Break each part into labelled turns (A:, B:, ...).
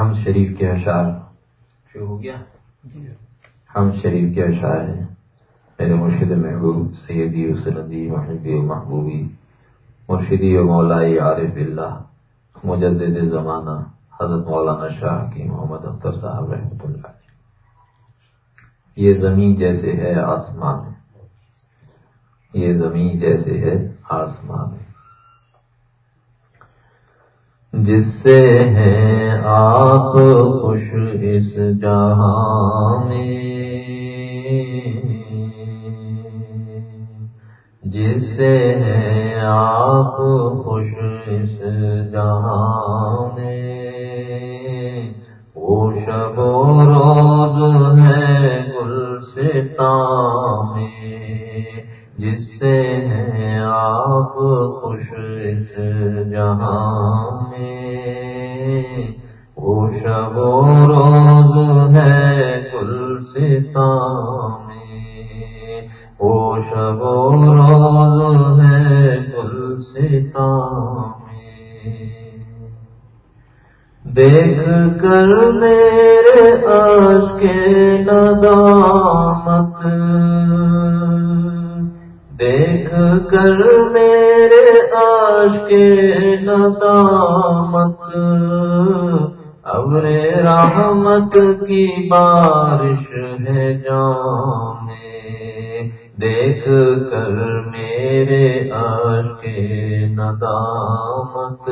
A: ہم شریف کے اشعار۔ شروع ہو گیا؟ جی۔ ہم شریف کے اشعار ہیں۔ میرے مرشد محبوب سیدی وسلدی محبی و محبوبی مرشدی و مولائی عارف اللہ مجدد زمانہ حضرت مولانا شاہ کی محمد اختر صاحب رحمۃ اللہ یہ زمین جیسے ہے آسمان۔ یہ زمین جیسے ہے آسمان۔ جس سے ہیں آپ خوش اس جہاں میں۔ جس سے ہیں آپ خوش اس جہاں میں۔ وہ شب و روز ہے گل سے میں۔ جس سے ہیں آپ خوش، اس جہاں میں۔ وہ شب و روز ہے کل ستا میں۔ وہ شب و روز ہے کل ستا میں۔ دیکھ کر میرے آج کے ندامت کر میرے آج کے ندامت۔ ابر رحمت کی بارش ہے جانے۔ دیکھ کر میرے آج کے ندامت۔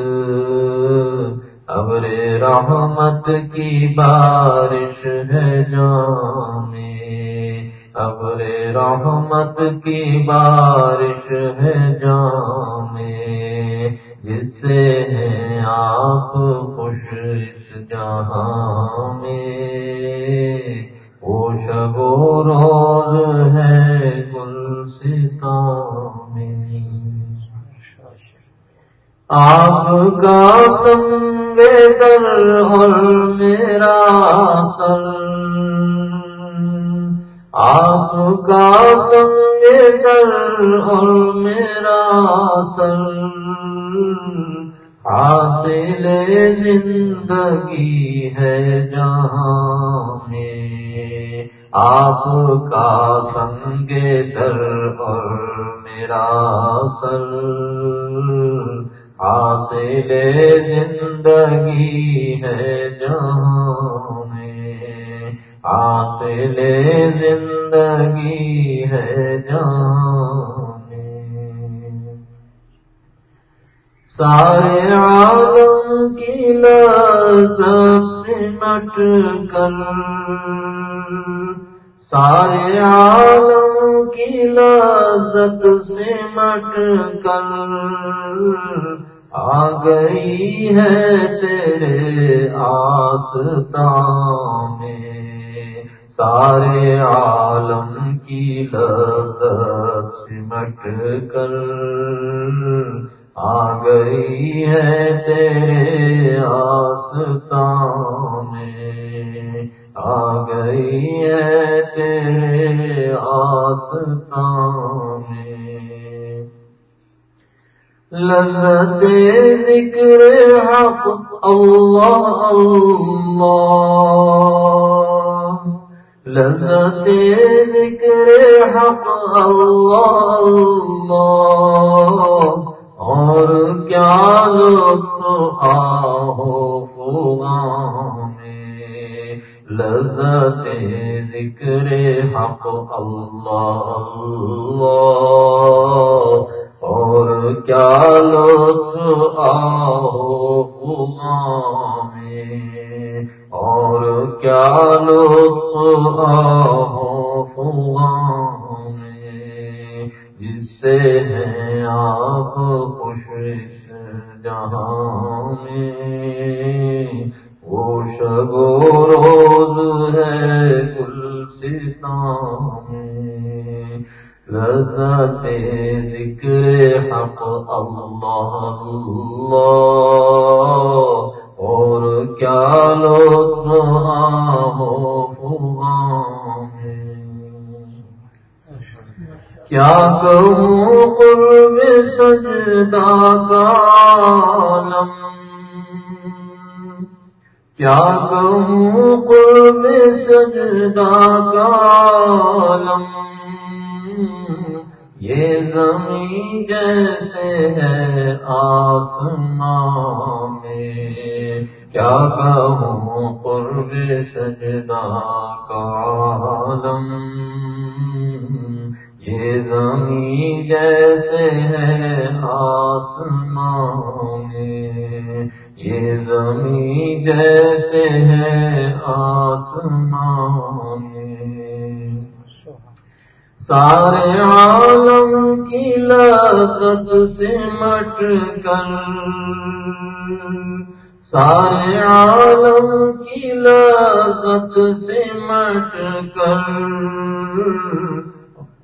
A: ابر رحمت کی بارش ہے جانے۔ ابر رحمت کی بارش ہے جام جس سے ہیں آپ خوش اس جہاں میں۔ وہ شب و روز ہے گل ستا میں۔ آپ کا سنگ در اور میرا سر۔ آپ کا سنگ در اور میرا سر، حاصل زندگی ہے جہاں میں۔ آپ کا سنگ در اور میرا سر، حاصل زندگی ہے جہاں حاصل زندگی ہے جان سارے عالم کی لذت سمٹ کر۔ سارے عالم کی لذت سمٹ کر۔ آ گئی ہے تیرے آستان میں سارے عالم کی لذت سمٹ کر آ گئی ہے تیرے آستان میں آ گئی ہے تیرے آستان میں لذت ذکر حق، اللہ اللہ۔ ذکر حق اللہ اور کیا لطف آہو میں لذت ذکر حق اللہ اور کیا لطف آہو کیا لطف میں جس سے ہیں آپ خوش جہاں میں وہ شب و روز ہے کل میں لذت ذکر حق اللہ اللہ کیا لو کیا کہوں قرب سجدہ کا عالم؟ کیا کہوں قرب سجدہ کا عالم؟ یہ زمین جیسے ہے آسمان میں۔ کیا کہوں قرب سجدہ کا عالم؟ یہ زمین جیسے ہے آسمان میں، یہ زمین جیسے ہے آسمان سارے عالم کی لذت سے مٹ کر سارے عالم کی لذت سے مٹ کر۔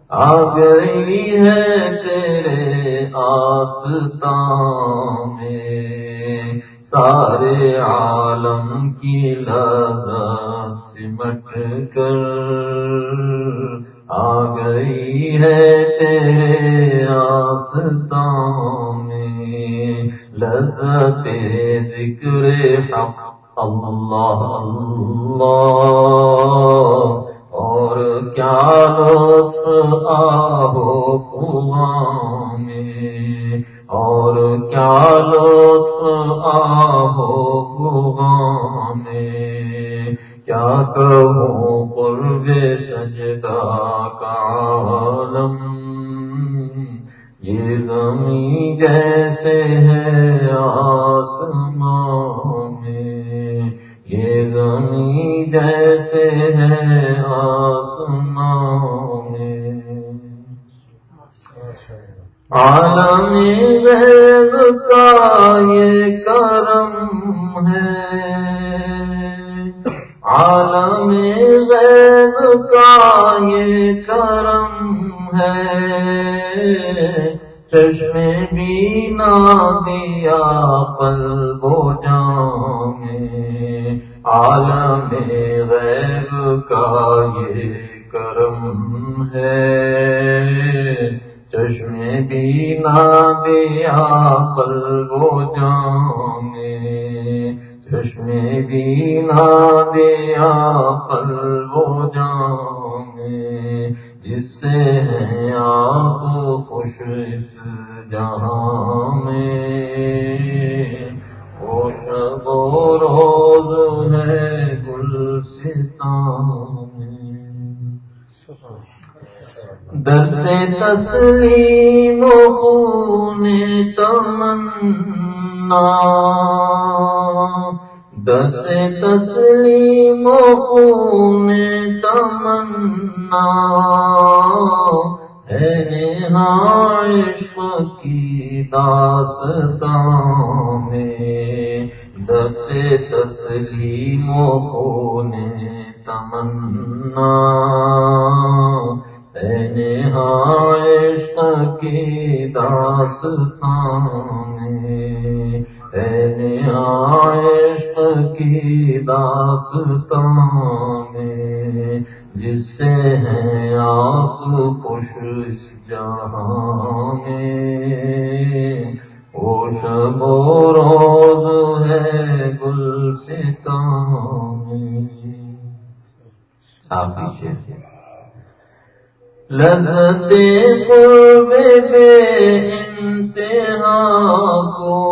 A: آ گئی ہے تیرے آستان میں۔ سارے عالم کی لذت سمٹ کر۔ آ گئی ہے تیرے آستان میں۔ لذت ذکر اللہ اللہ چشم بھی نہ دیا پل بو جانے۔ چشم بھی نہ دیا پل بو جانے۔ جس سے ہیں آپ خوش اس جہاں میں۔ وہ شب و روز ہے گل در سے تسلیم و خون تمنا۔ در سے تسلیم و خون تمنا۔ ہے عشق کی داستان میں در سے تسلیم و خون تمنا۔ عشق کی داستان عشق کی داستان میں جس سے ہیں آپ خوش اس جہاں میں وہ شب و روز ہے گل آپ پیچھے۔ لذتے قرب بے انتہا کو۔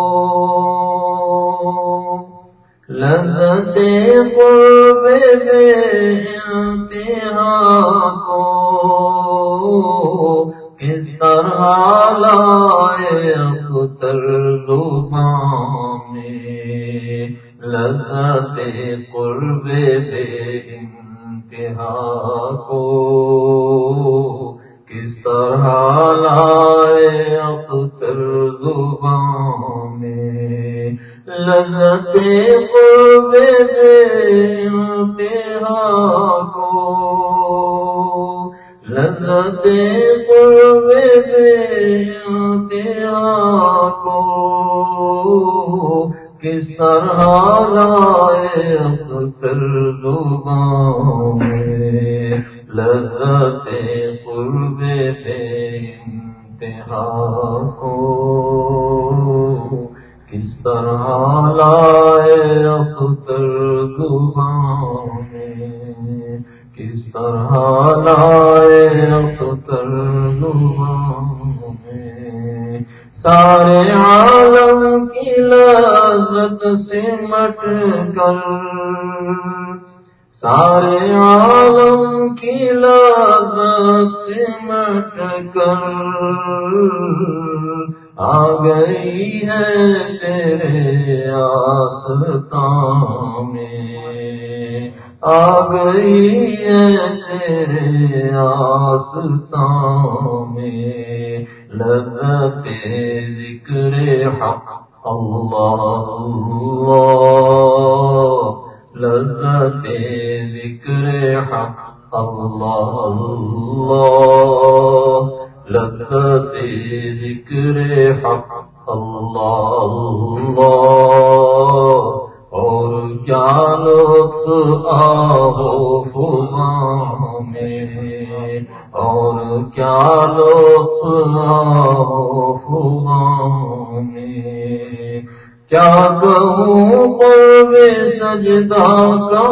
A: لذتے قرب بے انتہا کو۔ کس طرح لائے اختر زبان میں لذتے قرب بے انتہا کو۔ طرح لائے اختر میں لذتے قرب انتہا کو لذتے قرب انتہا کو کس طرح لائے اختر میں لذت سے انتہا کو کس طرح لائے اختر میں کس طرح لائے اختر میں کیا لطف میں کیا کہوں قرب سجدہ کا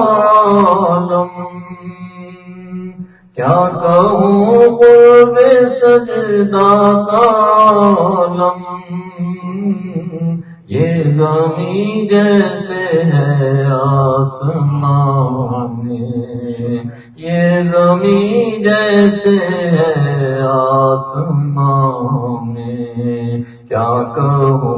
A: عالم کیا کہوں قرب سجدہ کا عالم یہ زمین جیسے ہے آسمان یہ زمین جیسے ہے آسمان کیا کہوں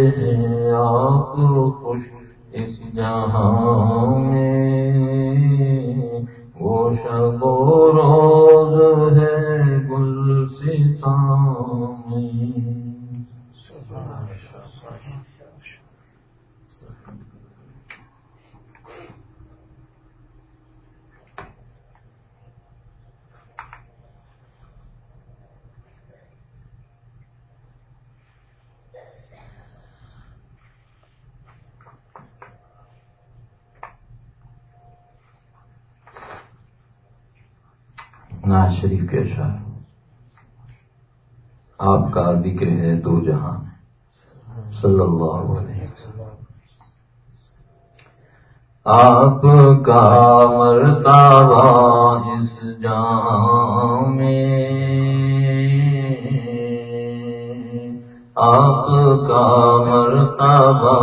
A: جس آپ خوش اس جہاں میں وہ شب و روز ہے گل میں ناز شریف کے اشار آپ کا ذکر ہے دو جہاں صلی اللہ علیہ وسلم آپ کا مرتبہ اس جہاں میں آپ کا مرتبہ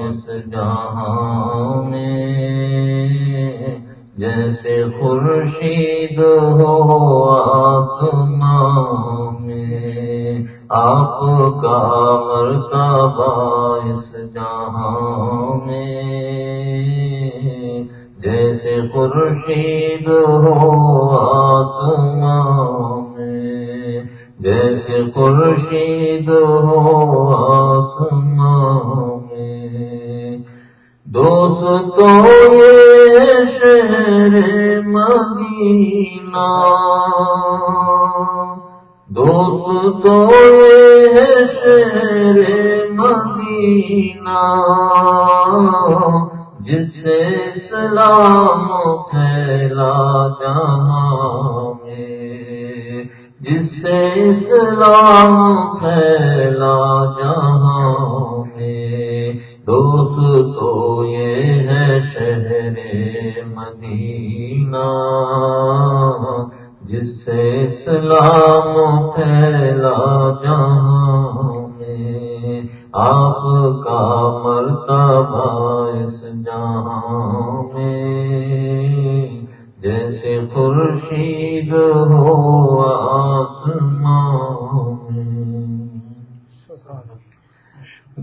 A: اس جہاں میں جیسے خورشید ہو آسمان میں آپ کا مرتبہ اس جہاں خورشید ہو آسمان میں، جیسے خورشید ہو آسمان میں۔ دوست تو یہ شہر مدینہ۔ دوست تو یہ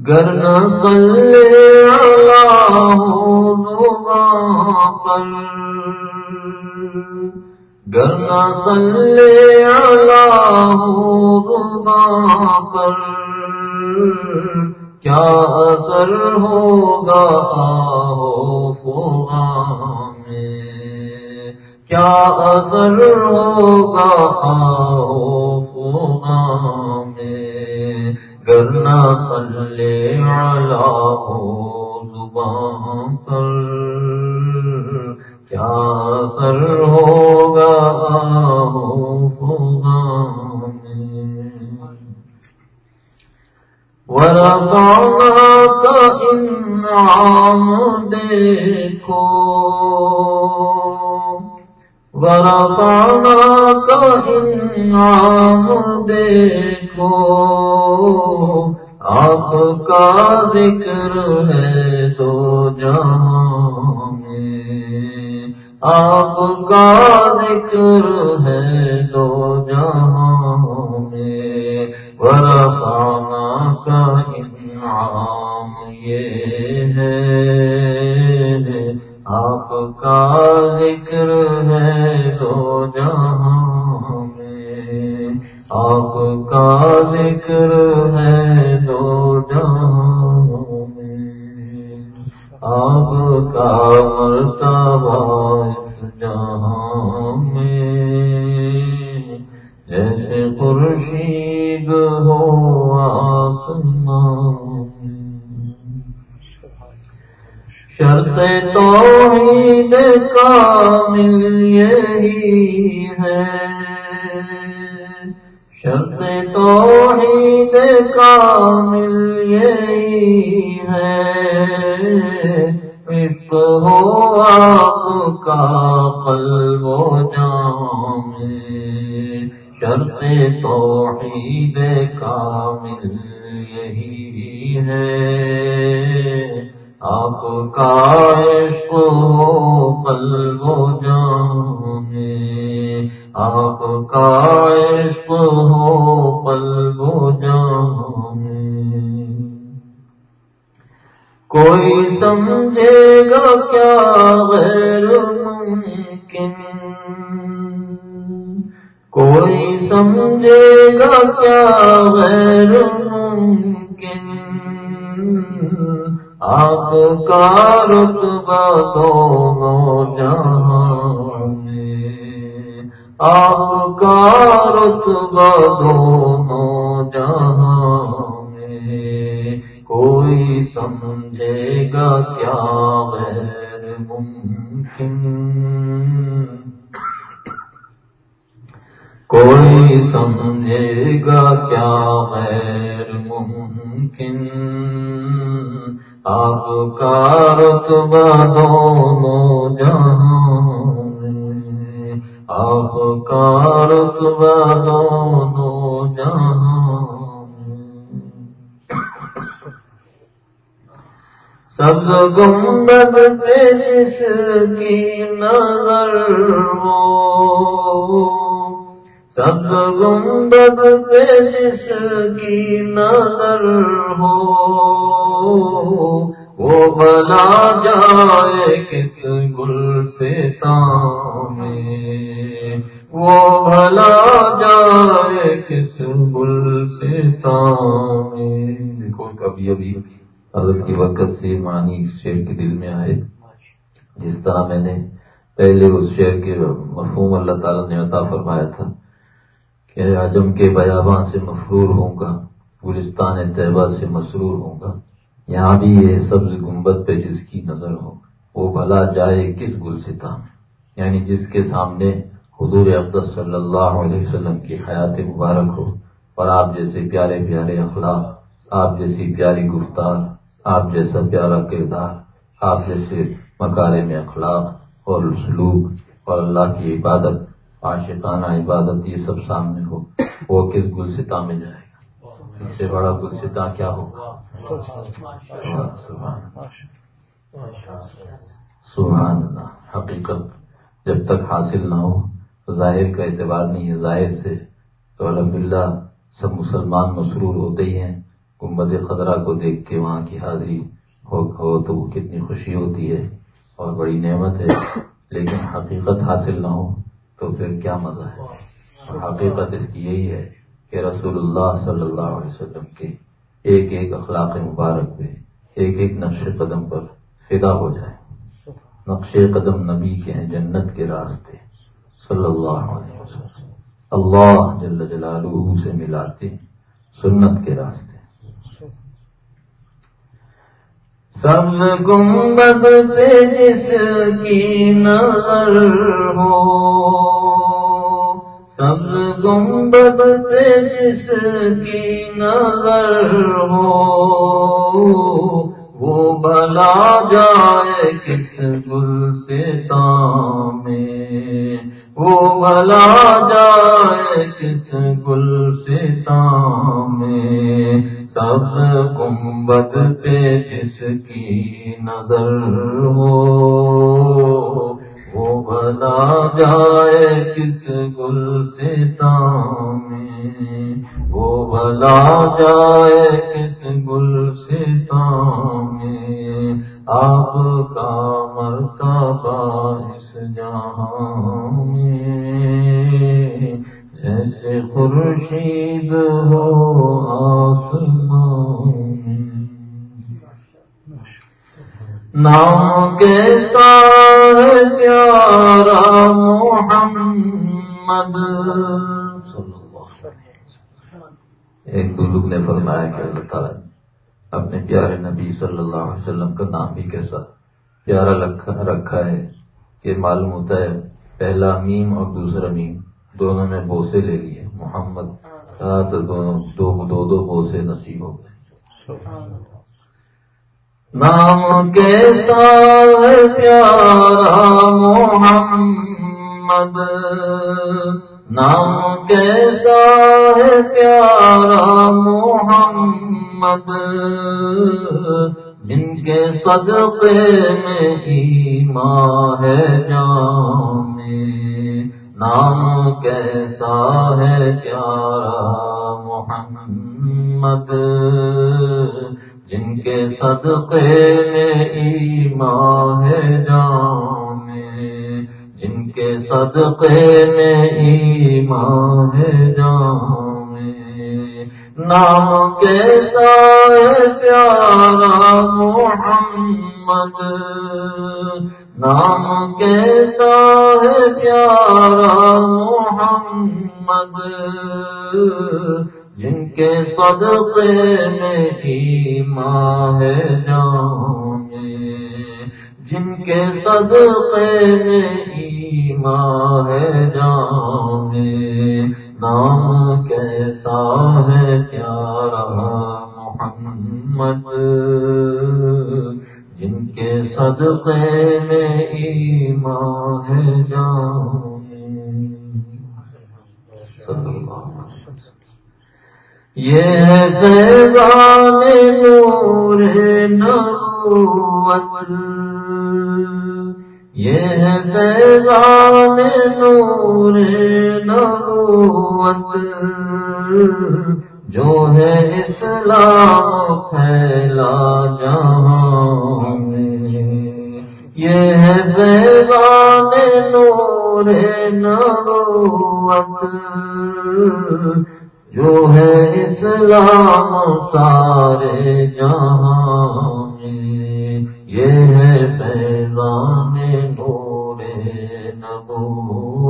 A: گر نہ صلی اللہ پر گرنا سلے اللہ پر کیا اثر ہوگا میں؟ کیا اثر ہوگا میں گرنا سلے اللہ زبان پر۔ کیا اثر ہوگا ورفعنا کا انعام دیکھو۔ ورفعنا کا انعام دیکھو۔ آپ کا ذکر ہے تو جہاں میں آپ کا ذکر ہے تو جہاں میں کوئی سمجھے گا کیا غیر ممکن؟ کوئی سمجھے گا کیا غیر ممکن؟ آپ کا رتبہ دونوں جہاں میں آپ کا رتبہ دونوں جہاں کوئی سمجھے گا کیا غیر ممکن؟ کوئی سمجھے گا کیا غیر ممکن؟ آپ کا رتبہ دونوں جہاں آپ کا رتبہ دونوں جہاں سب گنبد پہ جس کی نظر ہو سب گنبد پہ جس کی نظر ہو میں نے پہلے اس شعر کے مفہوم اللہ تعالیٰ نے عطا فرمایا تھا کہ اعظم کے بیاباں سے مفرور ہوں گا، گلستان طیبہ سے مسرور ہوں گا۔ یہاں بھی یہ سبز گنبد پہ جس کی نظر ہو، وہ بھلا جائے کس گلستان یعنی جس کے سامنے حضور اقدس صلی اللہ علیہ وسلم کی حیات مبارک ہو۔ اور آپ جیسے پیارے پیارے اخلاق، آپ جیسی پیاری گفتار، آپ جیسا پیارا کردار، آپ جیسے مکارے میں اخلاق اور سلوک اور اللہ کی عبادت، عاشقانہ عبادت یہ سب سامنے ہو، وہ کس گلستا میں جائے گا؟ اس سے بڑا گلستا کیا ہوگا؟ سبحان اللہ۔ حقیقت جب تک حاصل نہ ہو، ظاہر کا اعتبار نہیں ہے، ظاہر سے تو الحمد للہ سب مسلمان مسرور ہوتے ہی ہیں۔ گنبد خطرہ کو دیکھ کے وہاں کی حاضری ہو تو وہ کتنی خوشی ہوتی ہے۔ اور بڑی نعمت ہے، لیکن حقیقت حاصل نہ ہو تو پھر کیا مزہ ہے؟ اور حقیقت اس کی یہی ہے کہ رسول اللہ صلی اللہ علیہ وسلم کے ایک ایک اخلاق مبارک پہ ایک ایک نقش قدم پر فدا ہو جائے نقش قدم نبی کے ہیں، جنت کے راستے۔ صلی اللہ علیہ وسلم۔ اللہ جل جلالہ سے ملاتے سنت کے راستے۔ سب گنبد پہ جس کی نظر ہو۔ سب گنبد پہ جس کی نظر ہو۔ وہ بلا جائے کس گل سے تامے وہ بلا جائے کس گل سے تامے سب گنبد پہ جس کی نظر ہو۔ وہ بتا جائے کس گل سے تامے وہ بلا جائے کس گل سے تامے آپ کا ایک بزرگ نے فرمایا کہ اللہ تعالیٰ اپنے پیارے نبی صلی اللہ علیہ وسلم کا نام بھی کیسا پیارا رکھا ہے کہ معلوم ہوتا ہے پہلا میم اور دوسرا میم دونوں نے بوسے لے لیے۔ محمد تو دونوں دو دو دو بوسے نصیب ہو گئے۔ نام کے ساتھ پیارا محمد۔ نام کے ساتھ پیارا محمد؟ جن کے صدقے میں ہی ماں ہے جام نام کیسا ہے پیارا محمد؟ جن کے صدقے میں ایمان ہے جانے جن کے صدقے میں ایمان ہے جانے، نام کیسا پیارا محمد، نام کیسا ہے پیارا محمد، جن کے صدقے میں ایمان ہے جانے، جن کے صدقے میں ایمان ہے جانے نام کیسا ہے پیارا محمد؟ جن کے صدقے میں ایمان ہے جانے صلی اللہ یہ فیضان نور نبوت۔ یہ فیضان نور نبوت، جو ہے اسلام پھیلا جہاں۔ یہ فیضان نور نبوت، جو ہے اسلام سارے جہاں۔ میں یہ ہے پیغام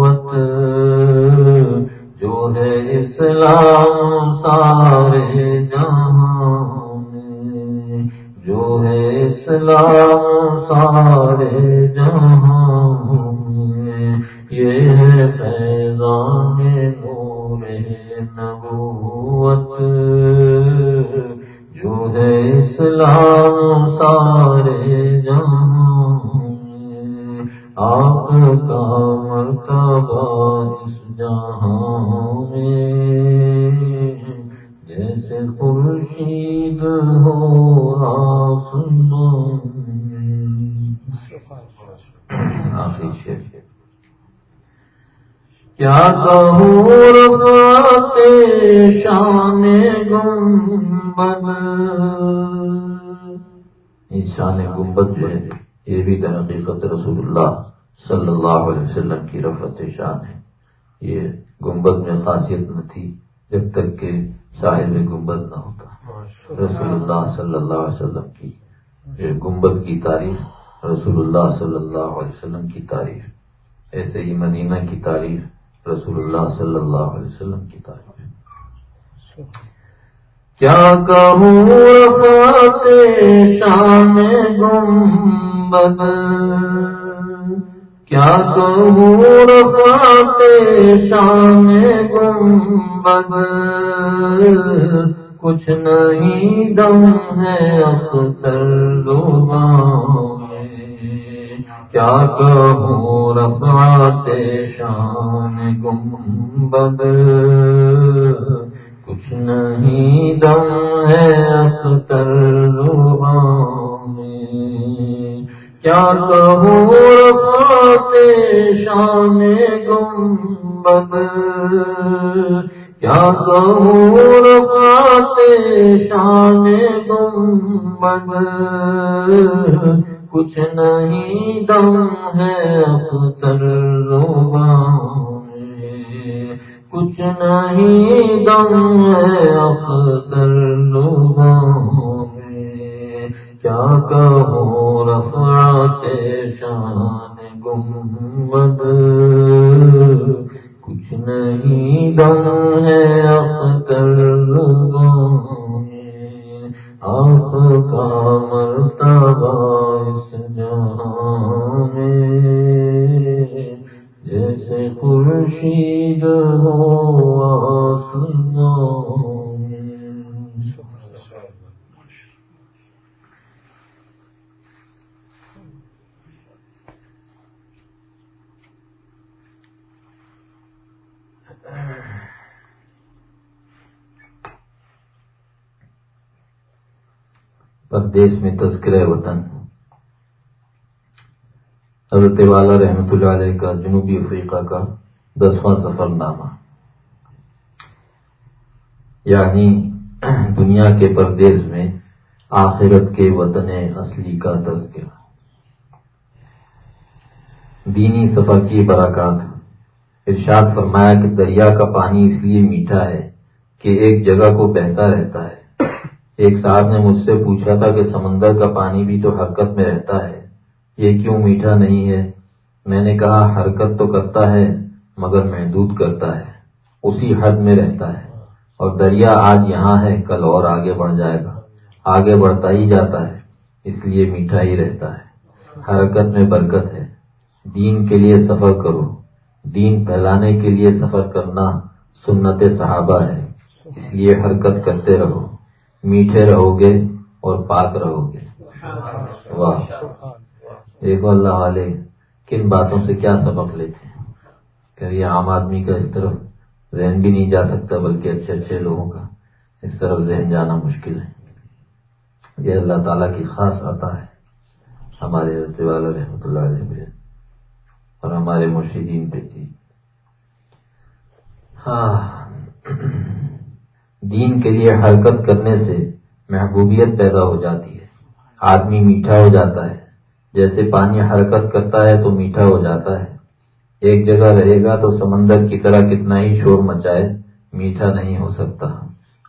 A: نبوت جو ہے اسلام سارے جہاں میں، جو ہے اسلام سارے جہاں میں، یہ ہے پیغام نور نبوت جو ہے اسلام سارے جہاں آپ کا مرتبہ اس جہاں میں جیسے خورشید ہو آسمان آخری شیخ کیا کہوں شان گنبد؟ شان گنبد جو ہے، یہ بھی در حقیقت رسول اللہ صلی اللہ علیہ وسلم کی رفت شان ہے۔ یہ گنبد میں خاصیت نہ تھی جب تک کہ ساحل میں گنبد نہ ہوتا۔ رسول اللہ صلی اللہ علیہ وسلم کی گنبد کی تعریف رسول اللہ صلی اللہ علیہ وسلم کی تعریف۔ ایسے ہی مدینہ کی تعریف رسول اللہ صلی اللہ علیہ وسلم کی تعریف۔ کیا کہوں شان گنبد؟ کیا کہوں شان گنبد؟ کچھ نہیں دم ہے اختر لوگوں کیا کہوں رفعت شان گنبد؟ کچھ نہیں دم ہے اختر لوگوں کیا کہوں رفعت شان گنبد؟ کیا کہوں شان گنبد؟ کچھ نہیں دم ہے اختر میں۔ کچھ نہیں دم ہے اختر میں۔ کیا کہوں رفعت شان گنبد۔ کچھ نہیں دم ہے اختر آپ کا مرتبہ اس جہاں میں جیسے خورشید ہو پردیش میں تذکرہ وطن۔ حضرت والا رحمت اللہ علیہ کا جنوبی افریقہ کا دسواں سفر نامہ یعنی دنیا کے پردیش میں آخرت کے وطن اصلی کا تذکرہ۔ دینی سفر کی برکات۔ ارشاد فرمایا کہ دریا کا پانی اس لیے میٹھا ہے کہ ایک جگہ کو بہتا رہتا ہے۔ ایک صاحب نے مجھ سے پوچھا تھا کہ سمندر کا پانی بھی تو حرکت میں رہتا ہے۔ یہ کیوں میٹھا نہیں ہے؟ میں نے کہا، حرکت تو کرتا ہے، مگر محدود کرتا ہے۔ اسی حد میں رہتا ہے۔ اور دریا آج یہاں ہے، کل اور آگے بڑھ جائے گا۔ آگے بڑھتا ہی جاتا ہے، اس لیے میٹھا ہی رہتا ہے۔ حرکت میں برکت ہے۔ دین کے لیے سفر کرو۔ دین پھیلانے کے لیے سفر کرنا سنت صحابہ ہے۔ اس لیے حرکت کرتے رہو۔ میٹھے رہو گے اور پاک رہو گے۔ واہ۔ دیکھو اللہ والے، کن باتوں سے کیا سبق لیتے ہیں؟ کہ یہ عام آدمی کا اس طرف ذہن بھی نہیں جا سکتا بلکہ اچھے اچھے لوگوں کا اس طرف ذہن جانا مشکل ہے۔ یہ اللہ تعالیٰ کی خاص آتا ہے۔ ہمارے والا رحمۃ اللہ علیہ اور ہمارے مرشدین پہ۔ ہاں۔ دین کے لیے حرکت کرنے سے محبوبیت پیدا ہو جاتی ہے۔ آدمی میٹھا ہو جاتا ہے۔ جیسے پانی حرکت کرتا ہے تو میٹھا ہو جاتا ہے۔ ایک جگہ رہے گا تو سمندر کی طرح کتنا ہی شور مچائے، میٹھا نہیں ہو سکتا۔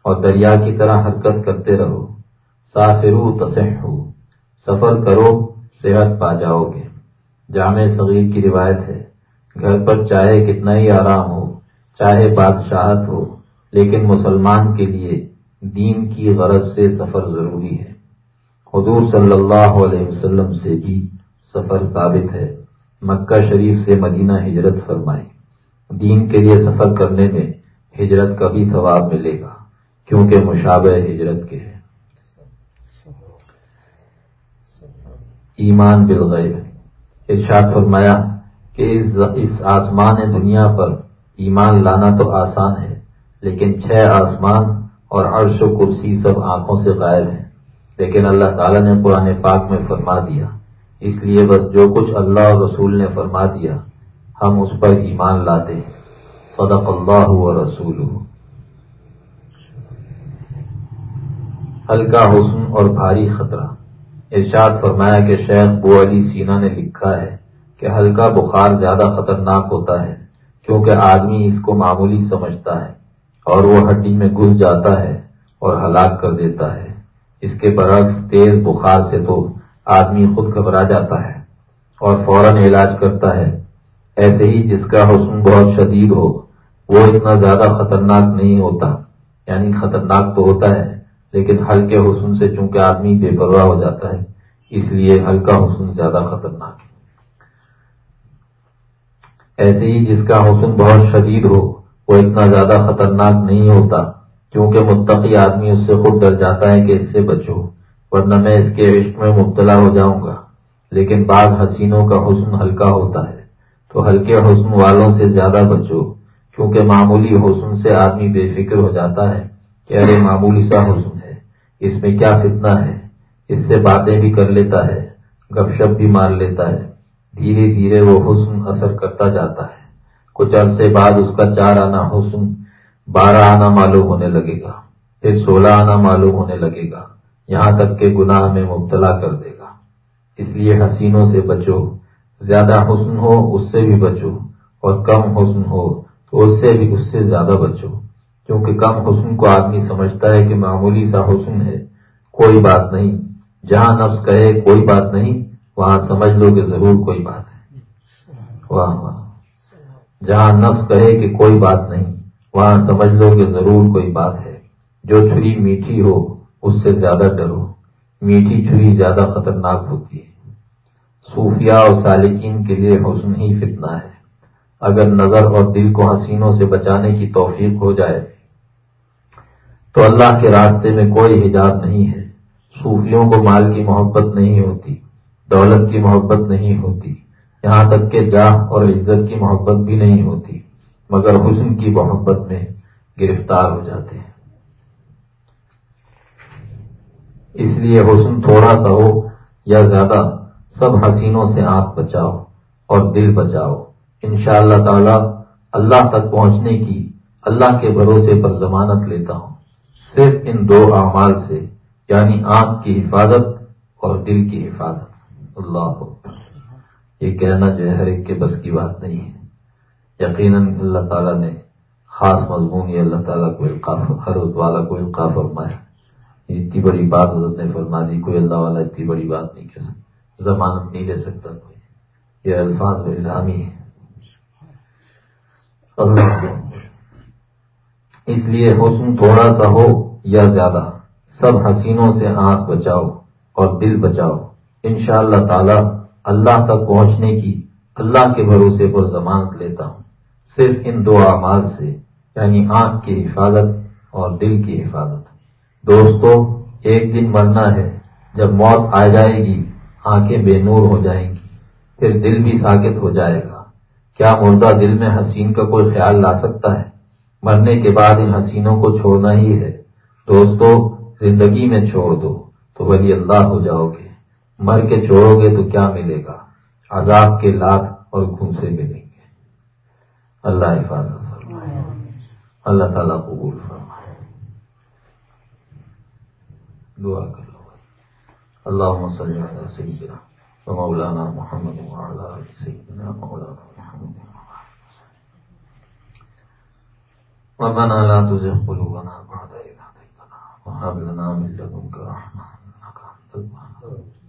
A: اور دریا کی طرح حرکت کرتے رہو۔ سافرو تصح ہو سفر کرو، صحت پا جاؤ گے۔ جامع صغیر کی روایت ہے، گھر پر چاہے کتنا ہی آرام ہو، چاہے بادشاہت ہو۔ لیکن مسلمان کے لیے دین کی غرض سے سفر ضروری ہے۔ حضور صلی اللہ علیہ وسلم سے بھی سفر ثابت ہے۔ مکہ شریف سے مدینہ ہجرت فرمائی دین کے لیے سفر کرنے میں ہجرت کا بھی ثواب ملے گا، کیونکہ مشابہ ہجرت کے ہے۔ ایمان بالغیب۔ ارشاد فرمایا کہ اس آسمان دنیا پر ایمان لانا تو آسان ہے لیکن چھ آسمان اور عرش و کرسی سب آنکھوں سے غائب ہیں۔ لیکن اللہ تعالیٰ نے قرآن پاک میں فرما دیا، اس لیے بس جو کچھ اللہ اور رسول نے فرما دیا، ہم اس پر ایمان لاتے ہیں۔ صدق اللہ و رسول ہلکا حسن اور بھاری خطرہ۔ ارشاد فرمایا کہ شیخ بو علی سینا نے لکھا ہے کہ ہلکا بخار زیادہ خطرناک ہوتا ہے، کیونکہ آدمی اس کو معمولی سمجھتا ہے۔ اور وہ ہڈی میں گھس جاتا ہے اور ہلاک کر دیتا ہے۔ اس کے برعکس تیز بخار سے تو آدمی خود گھبرا جاتا ہے اور فوراً علاج کرتا ہے۔ ایسے ہی جس کا حسن بہت شدید ہو، وہ اتنا زیادہ خطرناک نہیں ہوتا۔ یعنی خطرناک تو ہوتا ہے، لیکن ہلکے حسن سے چونکہ آدمی بے پرواہ ہو جاتا ہے، اس لیے ہلکا حسن زیادہ خطرناک ہے۔ ایسے ہی جس کا حسن بہت شدید ہو وہ اتنا زیادہ خطرناک نہیں ہوتا، کیونکہ متقی آدمی اس سے خود ڈر جاتا ہے کہ اس سے بچو، ورنہ میں اس کے عشق میں مبتلا ہو جاؤں گا۔ لیکن بعض حسینوں کا حسن ہلکا ہوتا ہے، تو ہلکے حسن والوں سے زیادہ بچو، کیونکہ معمولی حسن سے آدمی بے فکر ہو جاتا ہے کہ ارے معمولی سا حسن ہے، اس میں کیا فتنہ ہے؟ اس سے باتیں بھی کر لیتا ہے، گپ شپ بھی مار لیتا ہے، دھیرے دھیرے وہ حسن اثر کرتا جاتا ہے۔ کچھ عرصے بعد اس کا چار آنا حسن، بارہ آنا معلوم ہونے لگے گا، پھر سولہ آنا معلوم ہونے لگے گا، یہاں تک کہ گناہ میں مبتلا کر دے گا۔ اس لیے حسینوں سے بچو، زیادہ حسن ہو اس سے بھی بچو، اور کم حسن ہو تو اس سے بھی اس سے زیادہ بچو۔ کیونکہ کم حسن کو آدمی سمجھتا ہے کہ معمولی سا حسن ہے، کوئی بات نہیں۔ جہاں نفس کہے کوئی بات نہیں، وہاں سمجھ لو کہ ضرور کوئی بات ہے۔ واہ واہ۔ جہاں نفس کہے کہ کوئی بات نہیں، وہاں سمجھ لو کہ ضرور کوئی بات ہے۔ جو چھری میٹھی ہو، اس سے زیادہ ڈرو۔ میٹھی چھری زیادہ خطرناک ہوتی ہے۔ صوفیہ اور سالکین کے لیے حسن ہی فتنہ ہے۔ اگر نظر اور دل کو حسینوں سے بچانے کی توفیق ہو جائے، تو اللہ کے راستے میں کوئی حجاب نہیں ہے۔ صوفیوں کو مال کی محبت نہیں ہوتی، دولت کی محبت نہیں ہوتی۔ یہاں تک کہ جاہ اور عزت کی محبت بھی نہیں ہوتی، مگر حسن کی محبت میں گرفتار ہو جاتے ہیں۔ اس لیے حسن تھوڑا سا ہو یا زیادہ، سب حسینوں سے آنکھ بچاؤ اور دل بچاؤ۔ ان شاء اللہ تعالی اللہ تک پہنچنے کی اللہ کے بھروسے پر ضمانت لیتا ہوں۔ صرف ان دو اعمال سے یعنی آنکھ کی حفاظت اور دل کی حفاظت۔ اللہ یہ کہنا جو ہے ہر ایک کے بس کی بات نہیں ہے۔ یقیناً اللہ تعالیٰ نے خاص مضمون یہ اللہ تعالیٰ کو القاف، ہر والا کو القاف فرمایا۔ اتنی بڑی بات حضرت نے فرما دی، کوئی اللہ والا اتنی بڑی بات نہیں کہہ سکتا۔ ضمانت نہیں لے سکتا کوئی۔ یہ الفاظ الہامی ہے اللہ اس لیے حسن تھوڑا سا ہو یا زیادہ، سب حسینوں سے آنکھ بچاؤ اور دل بچاؤ۔ ان شاء اللہ تعالی اللہ تک پہنچنے کی اللہ کے بھروسے پر ضمانت لیتا ہوں۔ صرف ان دو اعمال سے یعنی آنکھ کی حفاظت اور دل کی حفاظت۔ دوستو، ایک دن مرنا ہے، جب موت آ جائے گی، آنکھیں بے نور ہو جائیں گی، پھر دل بھی ساکت ہو جائے گا۔ کیا مردہ دل میں حسین کا کوئی خیال لا سکتا ہے؟ مرنے کے بعد ان حسینوں کو چھوڑنا ہی ہے۔ دوستو، زندگی میں چھوڑ دو، تو ولی اللہ ہو جاؤ گے۔ مر کے چھوڑو گے تو کیا ملے گا؟ عذاب کے لاکھ اور گھنسے ملیں گے۔ اللہ حفاظت فرمائے۔ اللہ تعالیٰ قبول فرمائے۔ دعا کر لو۔ اللہ مسلم مولانا محمد سیدنا مولانا محمد ربنا لا تزغ قلوبنا بعد إذ هديتنا وهب لنا من لدنك رحمة إنك أنت الوهاب۔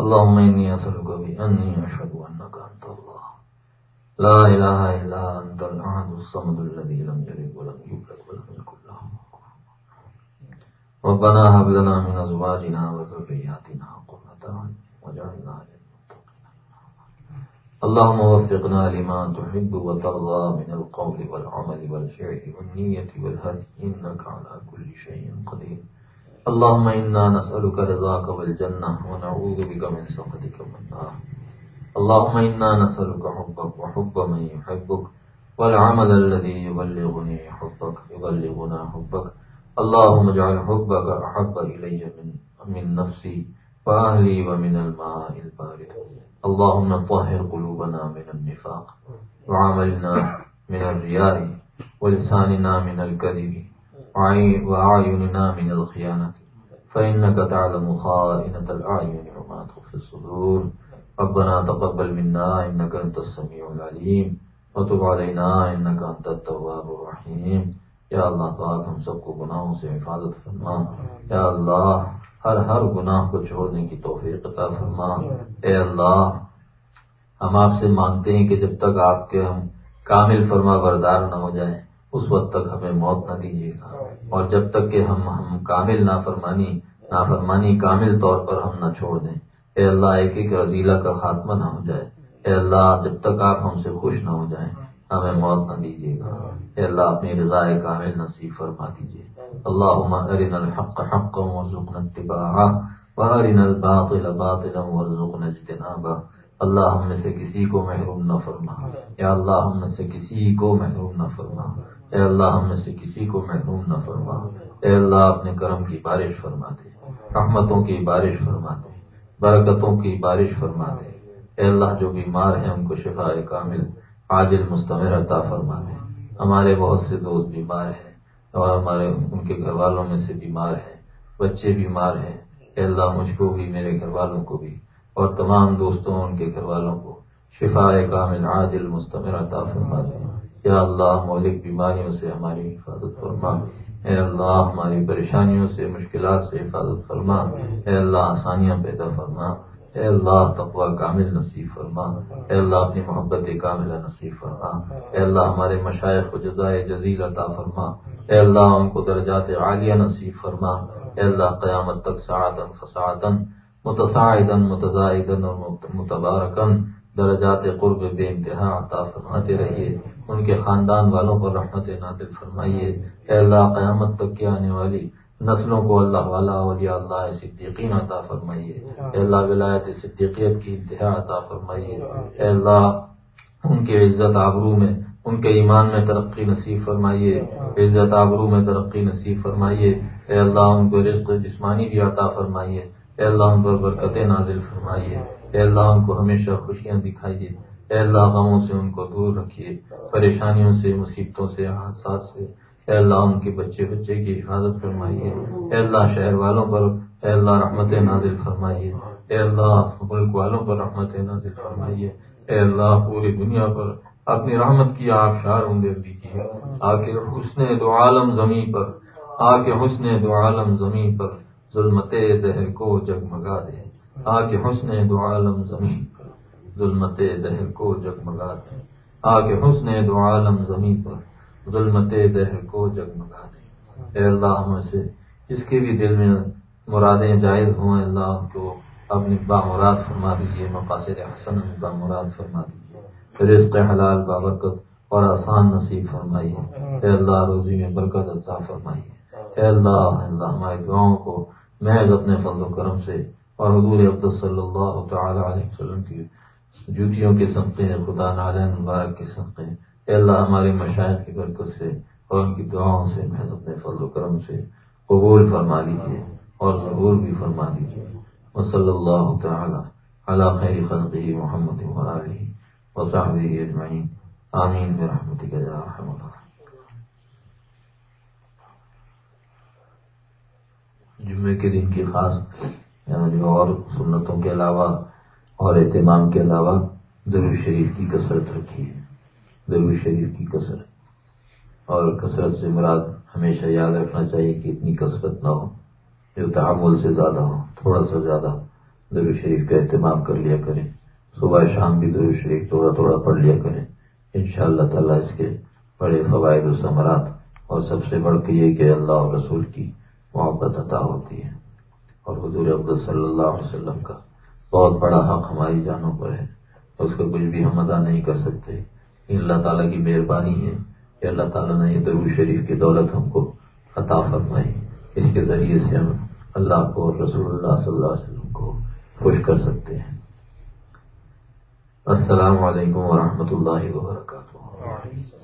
A: اللهم إني أسألك بأني أشهد أنك أنت الله. لا إله إلا أنت الأحد الصمد الذي لم يلد ولم يولد ولم يكن له ربنا هب لنا من أزواجنا وذرياتنا قرة أعين واجعلنا اللهم وفقنا لما تحب وترضى من القول والعمل والفعل والنية والهدي. إنك على كل شيء قدير. اللهم إنا نسألك رضاك والجنة ونعوذ بك من سخطك والنار. اللهم إنا نسألك حبك وحب من يحبك والعمل الذي يبلغني حبك يبلغنا حبك. اللهم اجعل حبك أحب إلي من, من نفسي وأهلي ومن الماء البارد. اللهم طهر قلوبنا من النفاق وعملنا من الرياء ولساننا من الكذب. وعيننا من الخيانة فإنك تعلم خائنة الأعين وما تخفي الصدور ربنا تقبل منا إنك أنت السميع العليم وتب علينا إنك أنت التواب الرحيم یا اللہ پاک ہم سب کو گناہوں سے حفاظت فرما یا اللہ ہر ہر گناہ کو چھوڑنے کی توفیق عطا فرما۔ اے اللہ ہم آپ سے مانگتے ہیں کہ جب تک آپ کے ہم کامل فرما بردار نہ ہو جائیں۔ اس وقت تک ہمیں موت نہ دیجیے گا۔ اور جب تک کہ ہم ہم کامل نافرمانی نافرمانی کامل طور پر ہم نہ چھوڑ دیں، اے اللہ ایک ایک رضیلہ کا خاتمہ نہ ہو جائے۔ اے اللہ جب تک آپ ہم سے خوش نہ ہو جائیں، ہمیں موت نہ دیجیے گا۔ اے اللہ اپنی رضا کامل نصیب فرما دیجیے۔ اللہ ارنا الحق حقا وارزقنا اتباعه وارنا الباطل باطلا وارزقنا اجتنابه اللہ ہم میں سے کسی کو محروم نہ فرما۔ یا اللہ ہم میں سے کسی کو محروم نہ فرما۔ اے اللہ، ہم میں سے کسی کو محروم نہ فرما۔ اے اللہ اپنے کرم کی بارش فرما دے رحمتوں کی بارش فرما دے برکتوں کی بارش فرما دے اے اللہ، جو بیمار ہیں، ان کو شفا کامل، عاجل، مستمر عطا فرما دے ہمارے بہت سے دوست بیمار ہیں اور ہمارے، ان کے گھر والوں میں سے بیمار ہیں۔ بچے بیمار ہیں۔ اے اللہ، مجھ کو بھی، میرے گھر والوں کو بھی اور تمام دوستوں ان کے گھر والوں کو شفا کامل، عاجل، مستمر عطا فرما دے یا اللہ مولک بیماریوں سے ہماری حفاظت فرما۔ اے اللہ ہماری پریشانیوں سے، مشکلات سے حفاظت فرما۔ اے اللہ آسانیاں پیدا فرما۔ اے اللہ تقوا کامل نصیب فرما۔ اے اللہ اپنی محبت کاملہ نصیب فرما۔ اے اللہ ہمارے مشائق کو جزائے جزیل عطا فرما۔ اے اللہ ان کو درجات عالیہ نصیب فرما۔ اے اللہ قیامت تک سعادن فسعدن متصاعدن متضاعدن اور متبارکن درجات قرب بے انتہا عطا فرماتے رہیے۔ ان کے خاندان والوں پر رحمت نازل فرمائیے۔ اے اللہ، قیامت تک کی آنے والی نسلوں کو اللہ والا اولیاء اللہ صدیقین عطا فرمائیے۔ اے اللہ، ولایت صدیقیت کی انتہا عطا فرمائیے۔ اے اللہ، ان کے عزت آبرو میں، ان کے ایمان میں ترقی نصیب فرمائیے۔ عزت آبرو میں ترقی نصیب فرمائیے۔ اے اللہ، ان کو رزق جسمانی بھی عطا فرمائیے۔ اے اللہ، ان پر برکت نازل فرمائیے۔ اے اللہ ان کو ہمیشہ خوشیاں دکھائیے۔ اے اللہ، غموں سے ان کو دور رکھیے۔ پریشانیوں سے، مصیبتوں سے، حادثات سے۔ اے اللہ، ان کے بچے بچے کی حفاظت فرمائیے۔ اے اللہ، شہر والوں پر اے اللہ رحمت نازل فرمائیے۔ اے اللہ، ملک والوں پر رحمت نازل فرمائیے۔ اے اللہ، پوری دنیا پر اپنی رحمت کی آپ شار اندر دیجیے۔ آ کے حسن دو عالم زمین پر آ کے حسن دو عالم زمین پر ظلمت دہر کو جگمگا دے آ کے حسن دو عالم زمین پر ظلمت دہر کو جگمگا دے آ کے حسن دو عالم زمین پر، ظلمت دہر کو جگمگا دے اے اللہ ہم سے جس کے بھی دل میں مرادیں جائز ہوں۔ اللہ ان کو اپنی بامراد فرما دیجیے مقاصد حسن بامراد فرما دیجیے رزق حلال، بابرکت اور آسان نصیب فرمائیے۔ اے اللہ روزی میں برکت عطا فرمائیے۔ اے اللہ اللہ ہماری دعاؤں کو محض اپنے فضل و کرم سے اور حضور عبد صلی اللہ تعالی علیہ وسلم کی جوتیوں کے سمتے ہیں، خدا نالین مبارک کے سمتے ہیں۔ اے اللہ، ہمارے مشاہد کی برکت سے اور ان کی دعاؤں سے محض اپنے فضل و کرم سے قبول فرما لیجیے اور ضرور بھی فرما دیجیے وہ صلی اللہ تعالی اللہ خیر خلقی محمد علیہ وصحبہ اجمعین۔ آمین۔ برحمتک یا رحم اللہ۔ جمعے کے دن کی خاص یعنی اور سنتوں کے علاوہ اور اہتمام کے علاوہ ضرور شریف کی کثرت رکھی ہے۔ ضرور شریف کی کثرت۔ اور کثرت سے مراد ہمیشہ یاد رکھنا چاہیے کہ اتنی کثرت نہ ہو، جو تحمل سے زیادہ ہو، تھوڑا سا زیادہ ضرور شریف کا اہتمام کر لیا کریں۔ صبح شام بھی ضرور شریف تھوڑا تھوڑا پڑھ لیا کریں۔ ان شاء اللہ تعالیٰ اس کے بڑے فوائد و ثمرات اور سب سے بڑھ کے یہ کہ اللہ اور رسول کی محبت عطا ہوتی ہے۔ اور حضور عبد صلی اللہ علیہ وسلم کا بہت بڑا حق ہماری جانوں پر ہے اس کا کچھ بھی ہم ادا نہیں کر سکتے۔ اللہ تعالیٰ کی مہربانی ہے کہ اللہ تعالیٰ نے یہ درو شریف کی دولت ہم کو عطا فرمائی اس کے ذریعے سے ہم اللہ کو رسول اللہ صلی اللہ علیہ وسلم کو خوش کر سکتے ہیں۔ السلام علیکم ورحمۃ اللہ وبرکاتہ۔